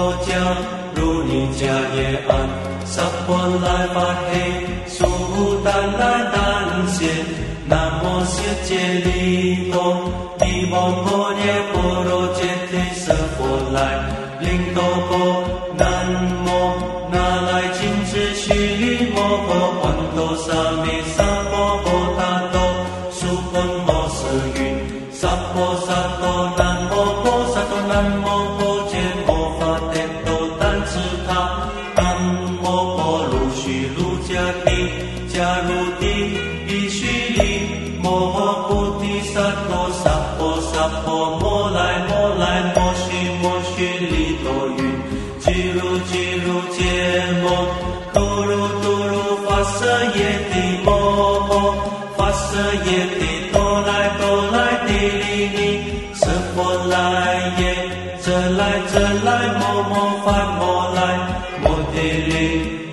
cho 佛来耶，这来这来，摩摩翻摩来，摩地利，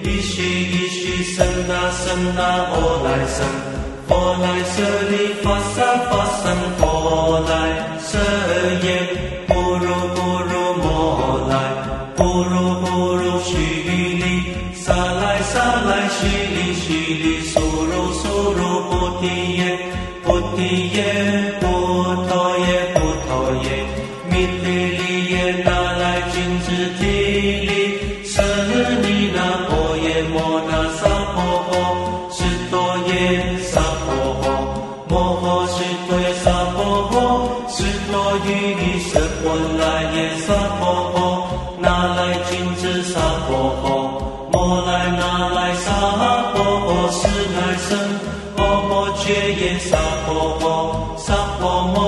一须一须，僧那僧那，佛来僧，佛来舍利，发萨发僧佛。却也，萨婆摩，萨婆摩。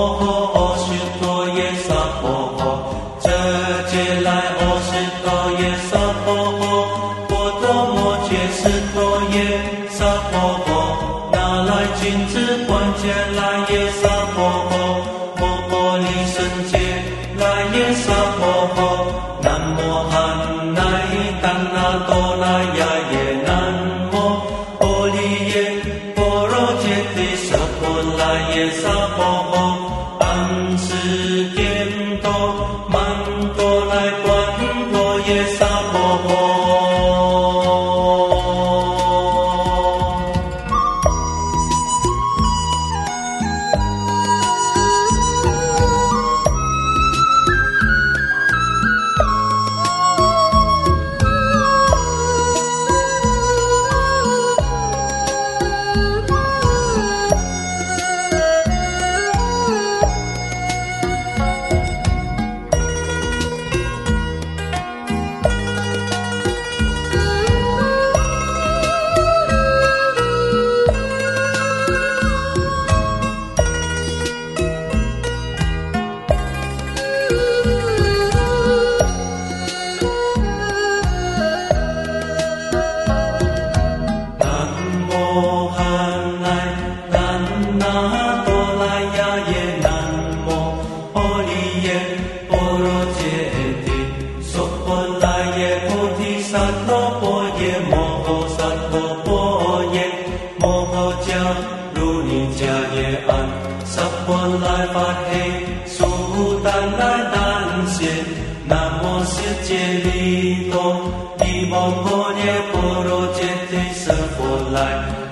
世界利多，依般若波罗揭谛，三佛来，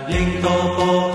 零哆哆。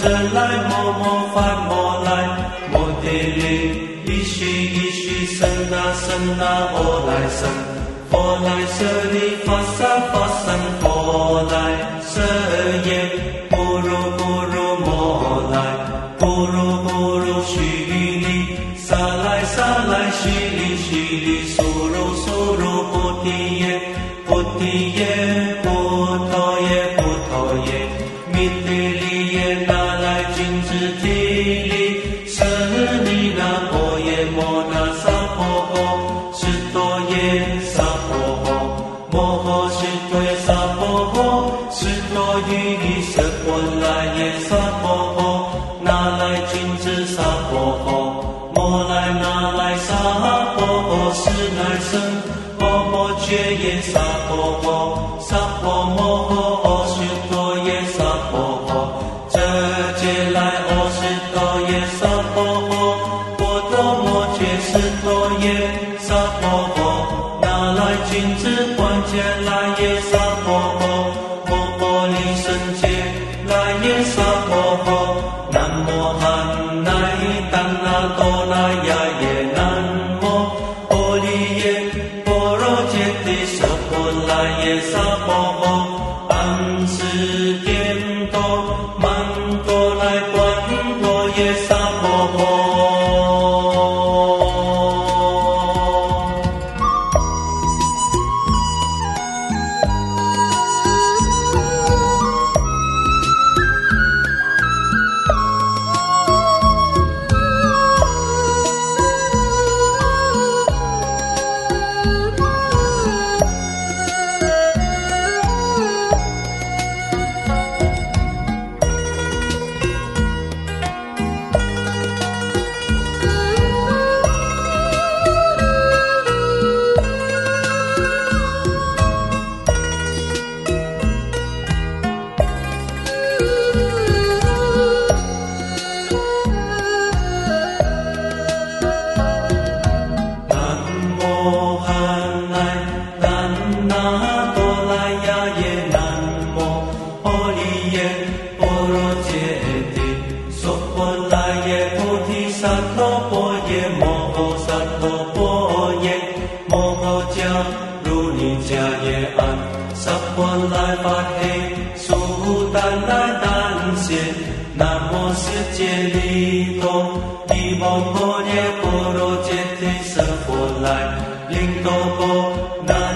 舍来，摩摩发莫来，莫地利，一须一须僧那僧那佛来僧，佛来舍利发萨发僧佛来舍耶，不如不如莫来，不如不如须弥利，萨来萨来须弥。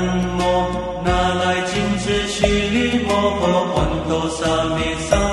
南无那来金枝须弥摩诃，唵哆萨弥萨。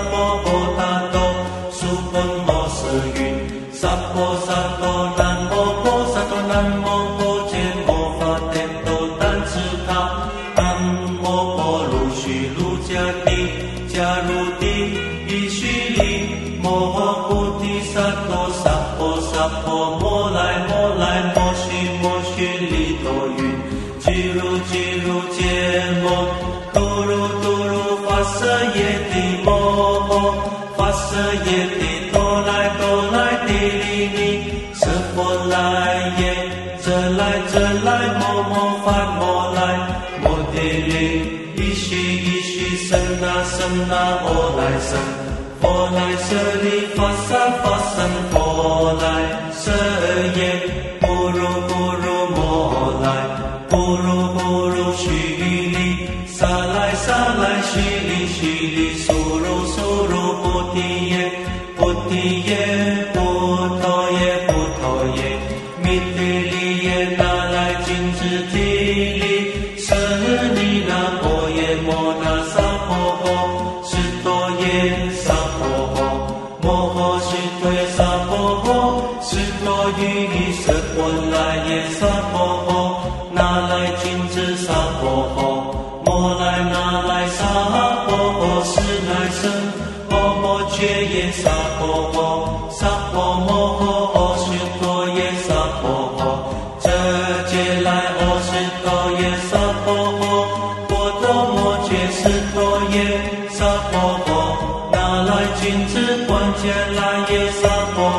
南无本师释。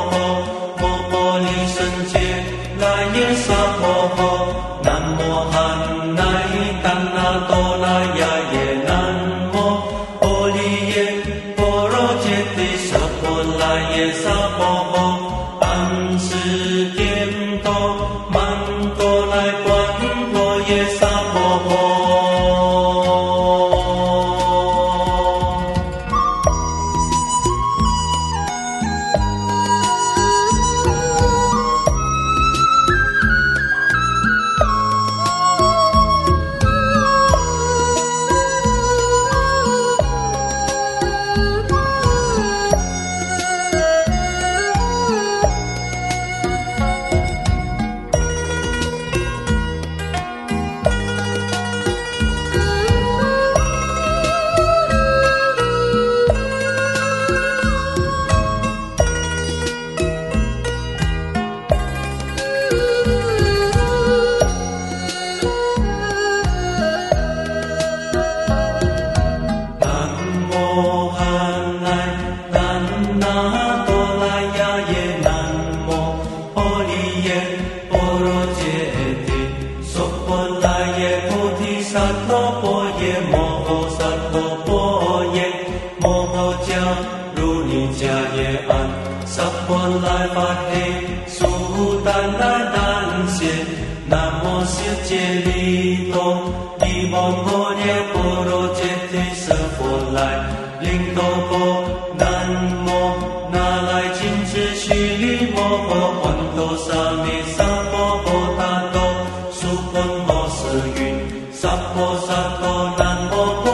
是云，萨婆萨婆难摩。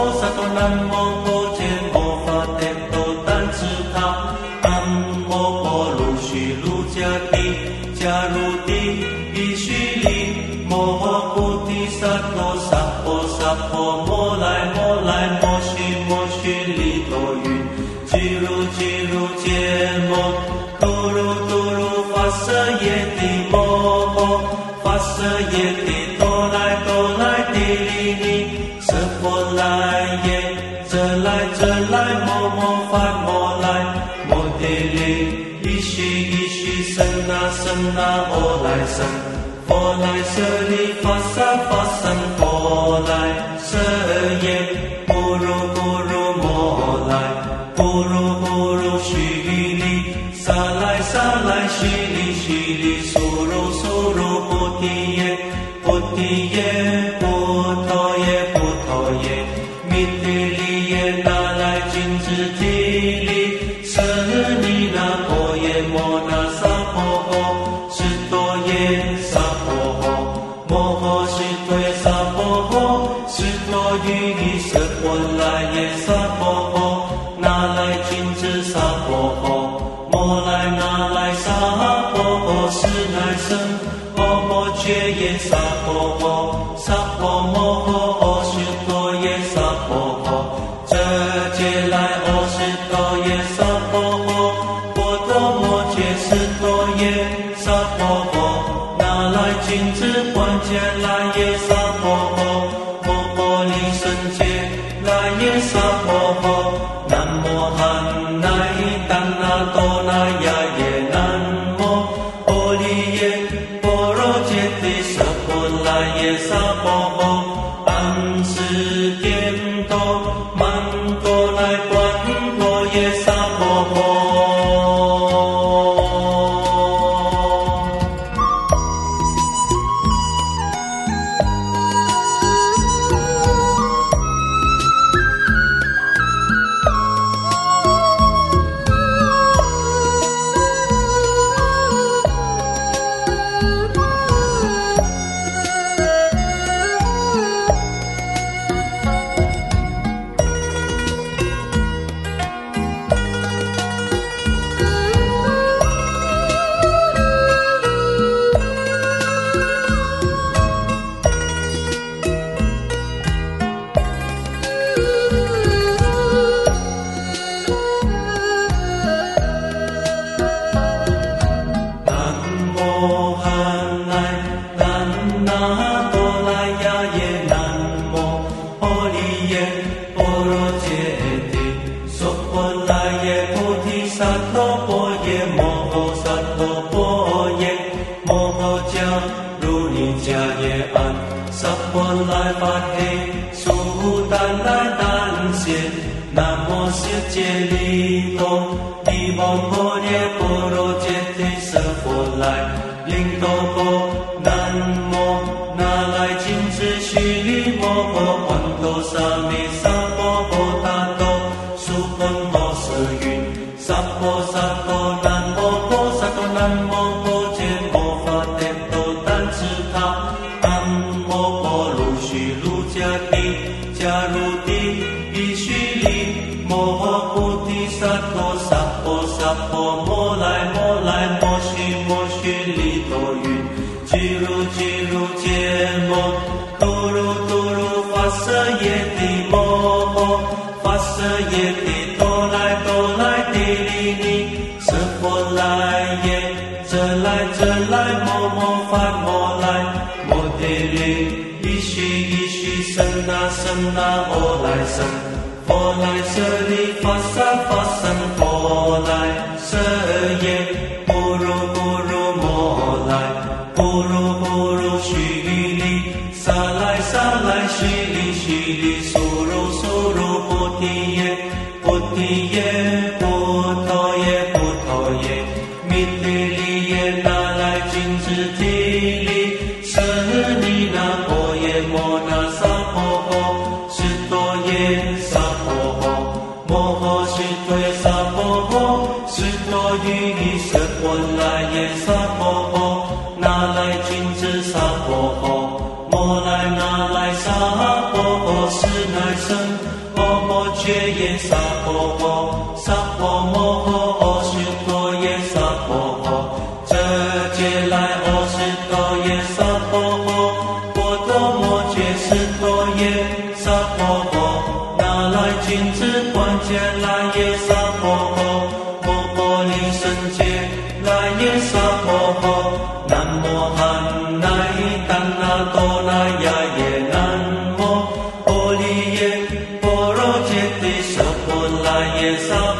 来舍利发三发三波来舍耶波罗波罗摩来不罗波罗须利萨来萨来须利须利苏罗苏罗菩提耶菩提耶。Santo. 假如 ng 那阿赖神，佛赖舍利法萨发僧，佛赖舍耶，波罗波罗摩来，波罗波罗须弥利，萨赖萨赖须弥须弥，苏罗苏罗菩提耶，菩提耶。耶利耶，那来金枝提利。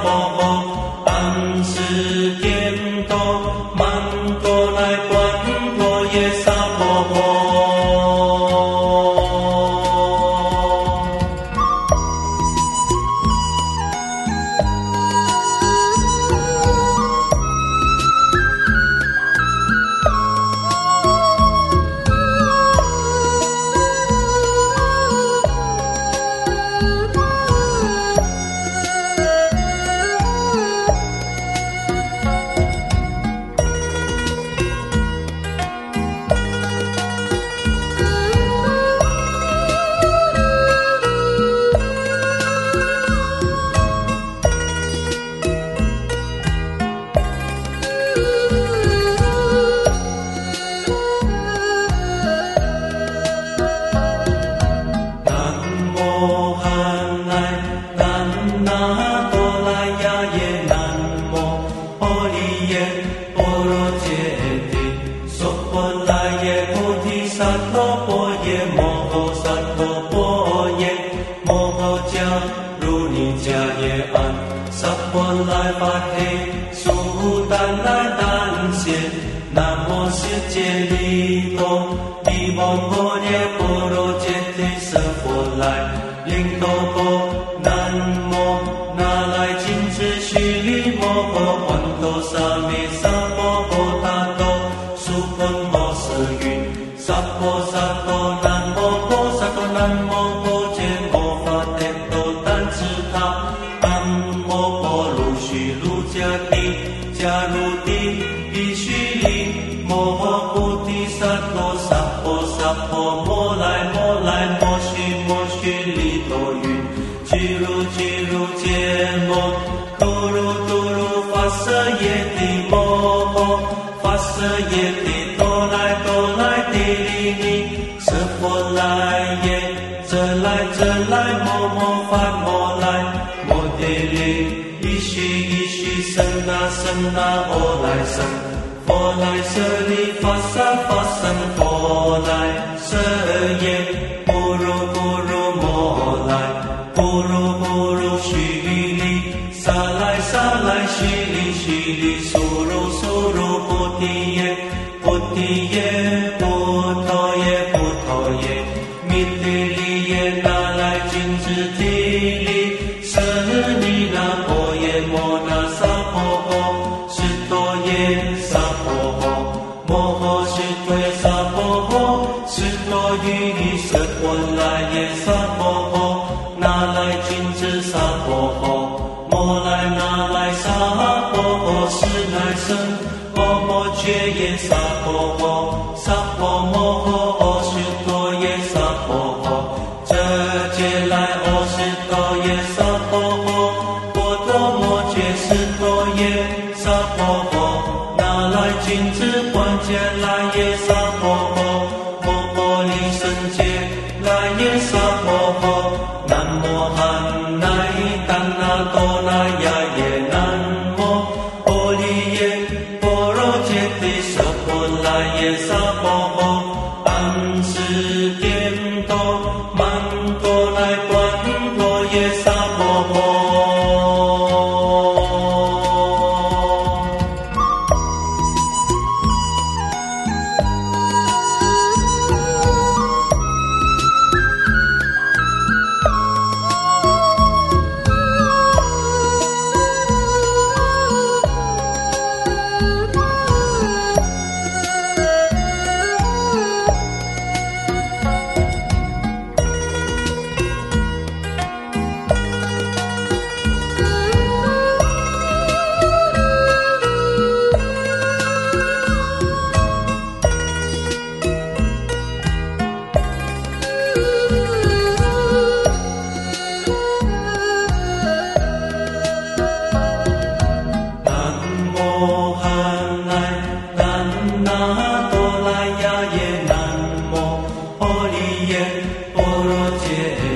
宝宝，恩赐。more. 婆萨婆摩来摩来摩悉摩悉利多云，吉卢吉卢羯摩，嘟如嘟如发色耶帝摩诃，发色耶帝哆来哆来帝利尼，瑟佛来耶，遮来遮来摩摩发摩来摩地利，一悉一悉僧那僧那哦来僧。波来舍利弗沙发僧波来舍耶弗若波罗摩来波若波罗蜜多罗来来菩提耶菩提耶波多耶耶耶利舍利那摩摩萨婆诃哆耶 yeah.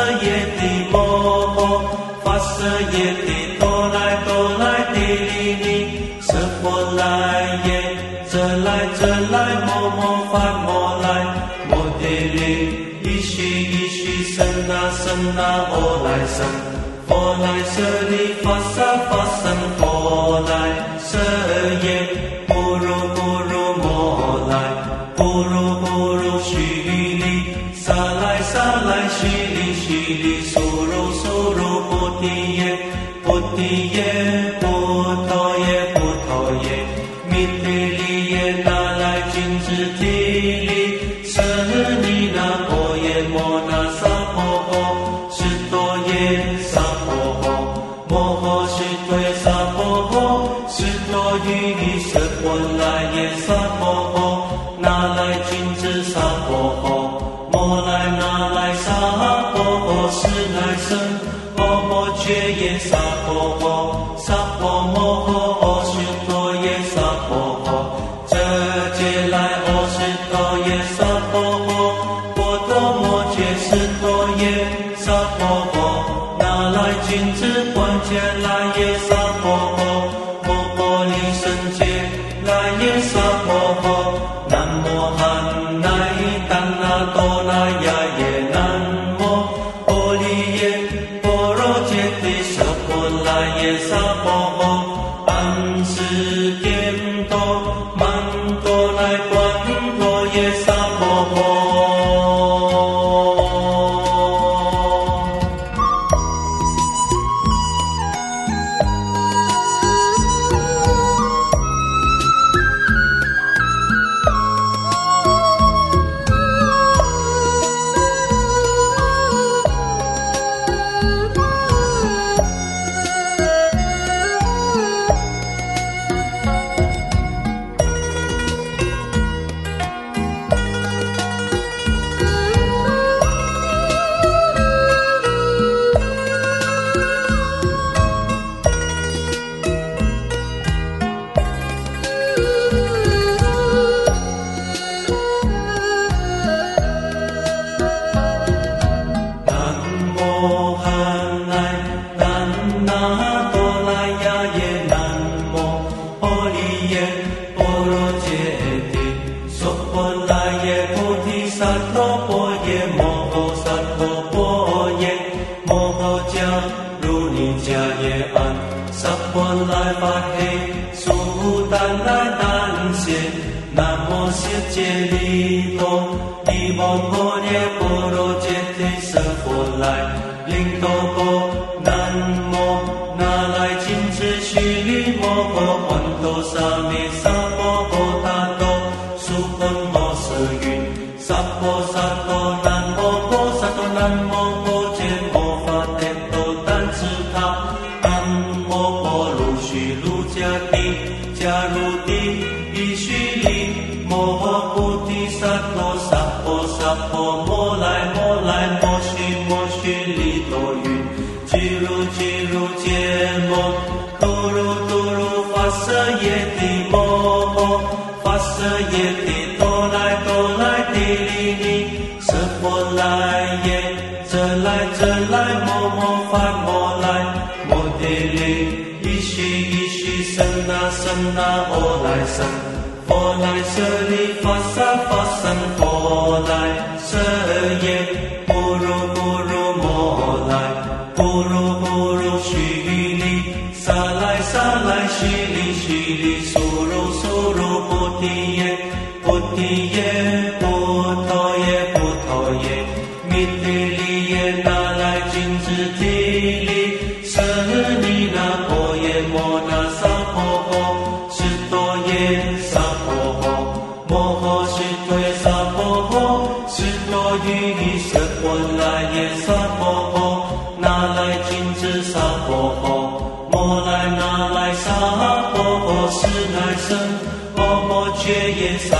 色耶帝摩诃，法色耶帝哆来哆来地利利，娑婆来也者来者来摩诃，法摩来摩地利，依虚依虚甚那甚那，阿来僧，佛来舍利，法萨法僧，佛来舍耶。来君子萨婆诃。摩来那来萨婆诃。是来僧，波摩揭耶萨。 จากุณิจะเยอัลสัปปะรไลมะเ婆โสตันลาตันเ南无那นะโม唎摩诃จดีย์ 摩来耶，这来这来，摩摩梵摩来，摩地利，依西一西，僧那僧那，阿来僧，佛来舍利，发沙发僧，佛来舍耶。摩揭耶萨